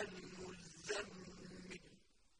أَنْ